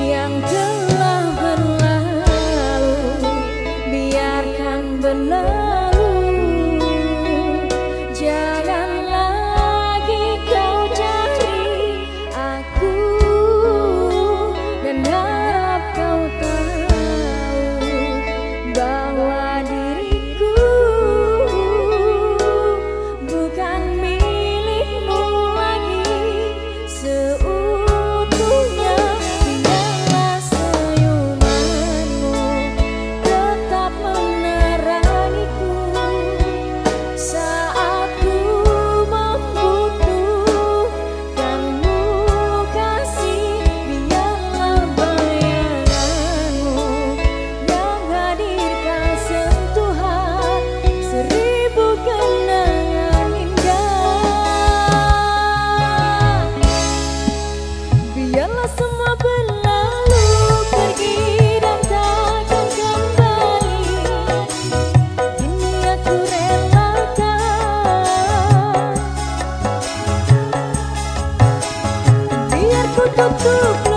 yang telah berlalu. Biarkan berlalu tutup